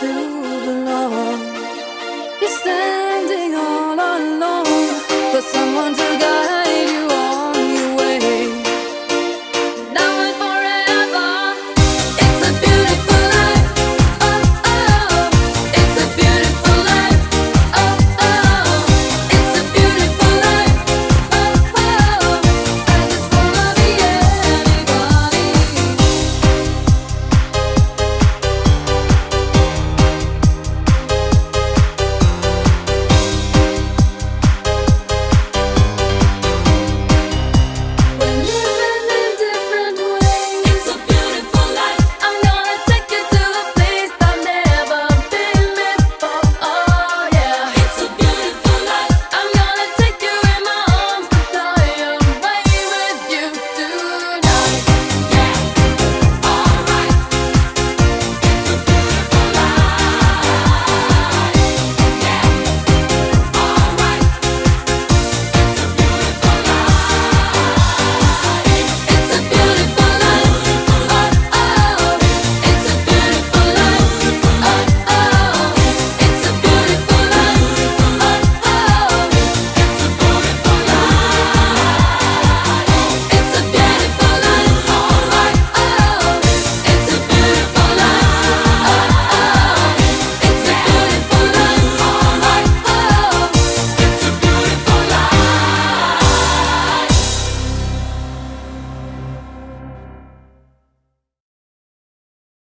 to belong. You're standing all alone, but someone.